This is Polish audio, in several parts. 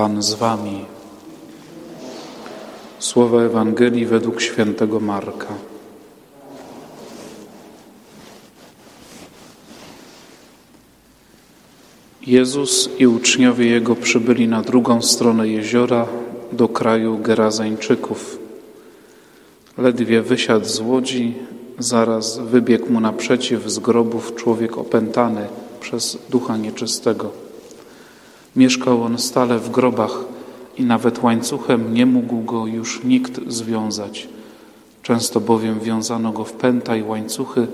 Pan z wami. Słowa Ewangelii według świętego Marka. Jezus i uczniowie Jego przybyli na drugą stronę jeziora do kraju Gerazańczyków. Ledwie wysiadł z łodzi, zaraz wybiegł mu naprzeciw z grobów człowiek opętany przez ducha nieczystego. Mieszkał on stale w grobach i nawet łańcuchem nie mógł go już nikt związać. Często bowiem wiązano go w pęta i łańcuchy,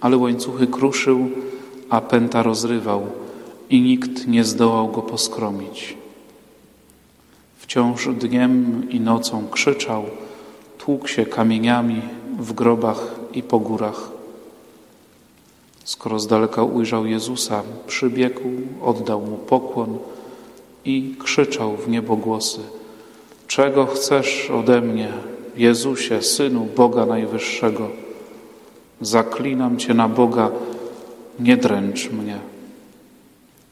ale łańcuchy kruszył, a pęta rozrywał i nikt nie zdołał go poskromić. Wciąż dniem i nocą krzyczał, tłukł się kamieniami w grobach i po górach. Skoro z daleka ujrzał Jezusa, przybiegł, oddał mu pokłon i krzyczał w niebogłosy: Czego chcesz ode mnie, Jezusie, synu Boga Najwyższego? Zaklinam cię na Boga, nie dręcz mnie.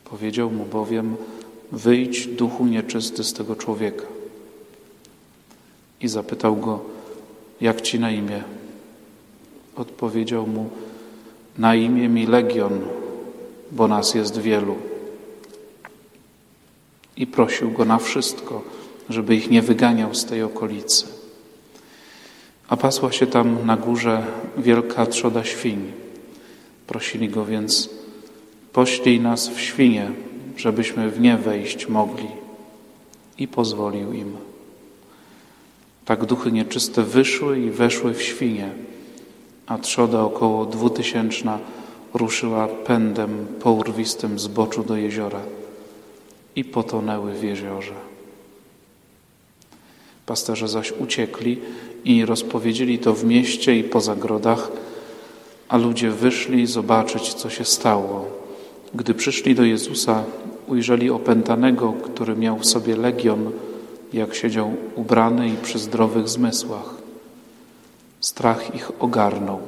Powiedział mu bowiem: Wyjdź, duchu nieczysty z tego człowieka. I zapytał go: Jak ci na imię? Odpowiedział mu: Na imię mi legion, bo nas jest wielu. I prosił go na wszystko, żeby ich nie wyganiał z tej okolicy. A pasła się tam na górze wielka trzoda świń. Prosili go więc: Poślij nas w świnie, żebyśmy w nie wejść mogli. I pozwolił im. Tak duchy nieczyste wyszły i weszły w świnie, a trzoda około dwutysięczna ruszyła pędem po urwistym zboczu do jeziora i potonęły w jeziorze. Pasterze zaś uciekli i rozpowiedzieli to w mieście i po zagrodach, a ludzie wyszli zobaczyć, co się stało. Gdy przyszli do Jezusa, ujrzeli opętanego, który miał w sobie legion, jak siedział ubrany i przy zdrowych zmysłach. Strach ich ogarnął.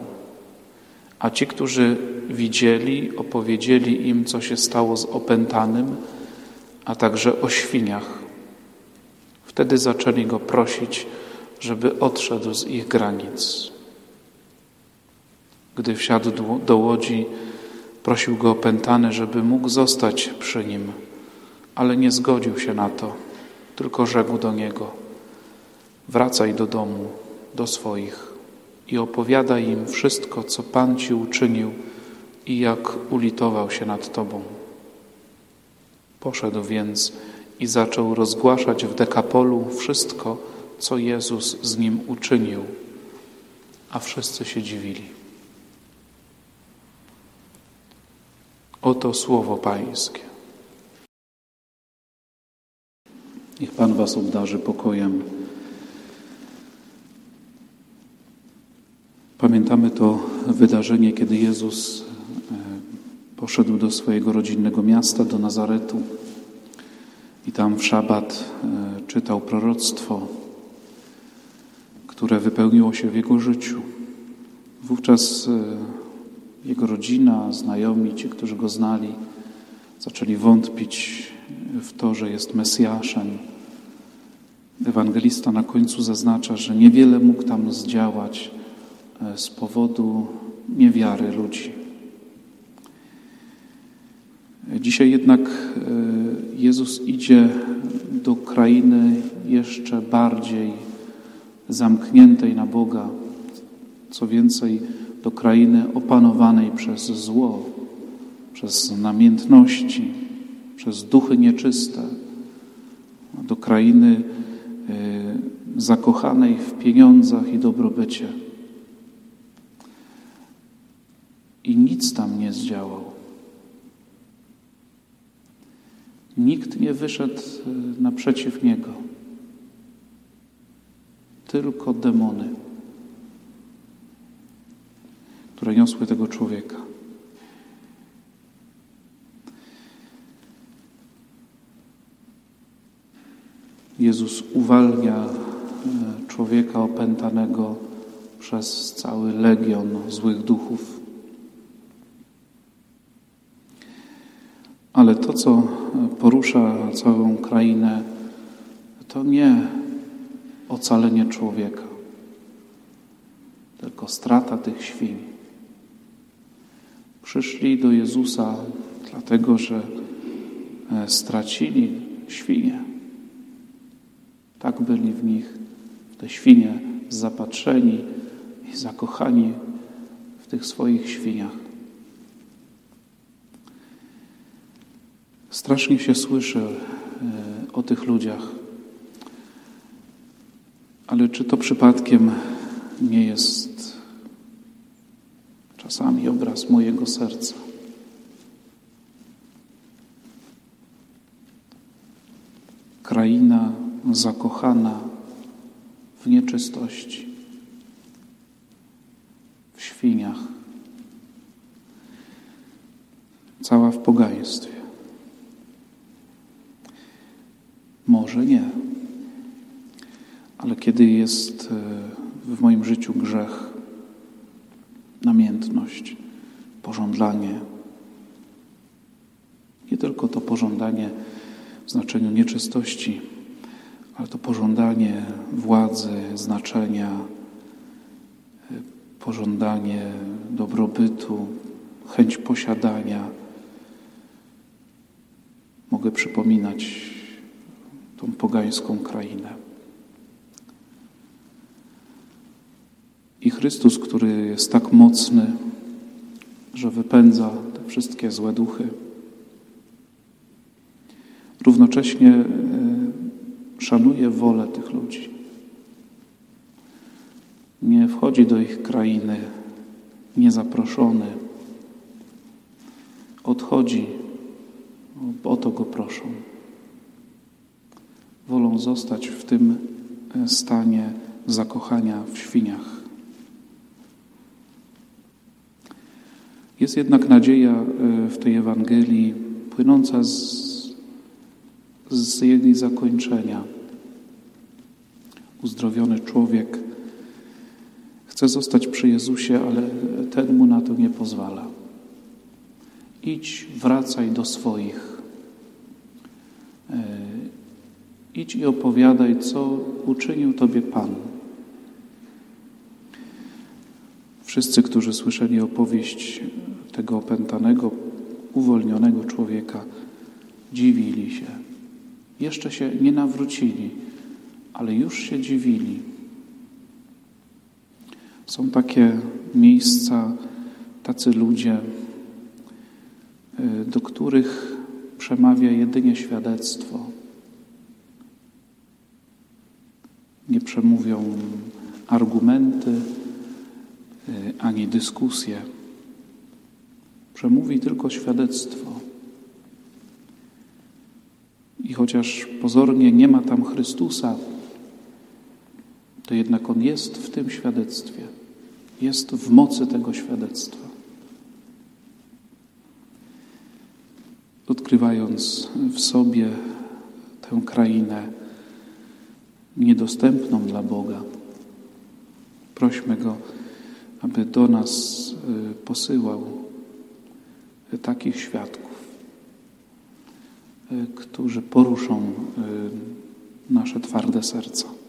A ci, którzy widzieli, opowiedzieli im, co się stało z opętanym, a także o świniach. Wtedy zaczęli go prosić, żeby odszedł z ich granic. Gdy wsiadł do łodzi, prosił go opętany, żeby mógł zostać przy nim, ale nie zgodził się na to, tylko rzekł do niego: Wracaj do domu, do swoich i opowiadaj im wszystko, co Pan ci uczynił i jak ulitował się nad tobą. Poszedł więc i zaczął rozgłaszać w Dekapolu wszystko, co Jezus z nim uczynił, a wszyscy się dziwili. Oto słowo Pańskie. Niech Pan Was obdarzy pokojem. Pamiętamy to wydarzenie, kiedy Jezus poszedł do swojego rodzinnego miasta, do Nazaretu i tam w szabat e, czytał proroctwo, które wypełniło się w jego życiu. Wówczas e, jego rodzina, znajomi, ci, którzy go znali, zaczęli wątpić w to, że jest Mesjaszem. Ewangelista na końcu zaznacza, że niewiele mógł tam zdziałać e, z powodu niewiary ludzi. Dzisiaj jednak e, Jezus idzie do krainy jeszcze bardziej zamkniętej na Boga, co więcej, do krainy opanowanej przez zło, przez namiętności, przez duchy nieczyste, do krainy e, zakochanej w pieniądzach i dobrobycie. I nic tam nie zdziałał. Nikt nie wyszedł e, naprzeciw niego. Tylko demony, które niosły tego człowieka. Jezus uwalnia e, człowieka opętanego przez cały legion złych duchów. Ale to, co porusza całą krainę, to nie ocalenie człowieka, tylko strata tych świń. Przyszli do Jezusa dlatego, że e, stracili świnie. Tak byli w nich, w te świnie zapatrzeni i zakochani w tych swoich świniach. Strasznie się słyszy e, o tych ludziach, ale czy to przypadkiem nie jest czasami obraz mojego serca? Kraina zakochana w nieczystości, w świniach, cała w pogaństwie. Może nie. Ale kiedy jest e, w moim życiu grzech, namiętność, pożądanie, nie tylko to pożądanie w znaczeniu nieczystości, ale to pożądanie władzy, znaczenia, e, pożądanie dobrobytu, chęć posiadania. Mogę przypominać tą pogańską krainę. I Chrystus, który jest tak mocny, że wypędza te wszystkie złe duchy, równocześnie e, szanuje wolę tych ludzi. Nie wchodzi do ich krainy niezaproszony. Odchodzi, o to go proszą wolą zostać w tym e, stanie zakochania w świniach. Jest jednak nadzieja e, w tej Ewangelii płynąca z, z jej zakończenia. Uzdrowiony człowiek chce zostać przy Jezusie, ale ten mu na to nie pozwala. Idź, wracaj do swoich. Idź i opowiadaj, co uczynił Tobie Pan. Wszyscy, którzy słyszeli opowieść tego opętanego, uwolnionego człowieka, dziwili się. Jeszcze się nie nawrócili, ale już się dziwili. Są takie miejsca, tacy ludzie, y, do których przemawia jedynie świadectwo. Przemówią argumenty y, ani dyskusje. Przemówi tylko świadectwo. I chociaż pozornie nie ma tam Chrystusa, to jednak On jest w tym świadectwie. Jest w mocy tego świadectwa. Odkrywając w sobie tę krainę, niedostępną dla Boga. Prośmy Go, aby do nas y, posyłał takich świadków, y, którzy poruszą y, nasze twarde serca.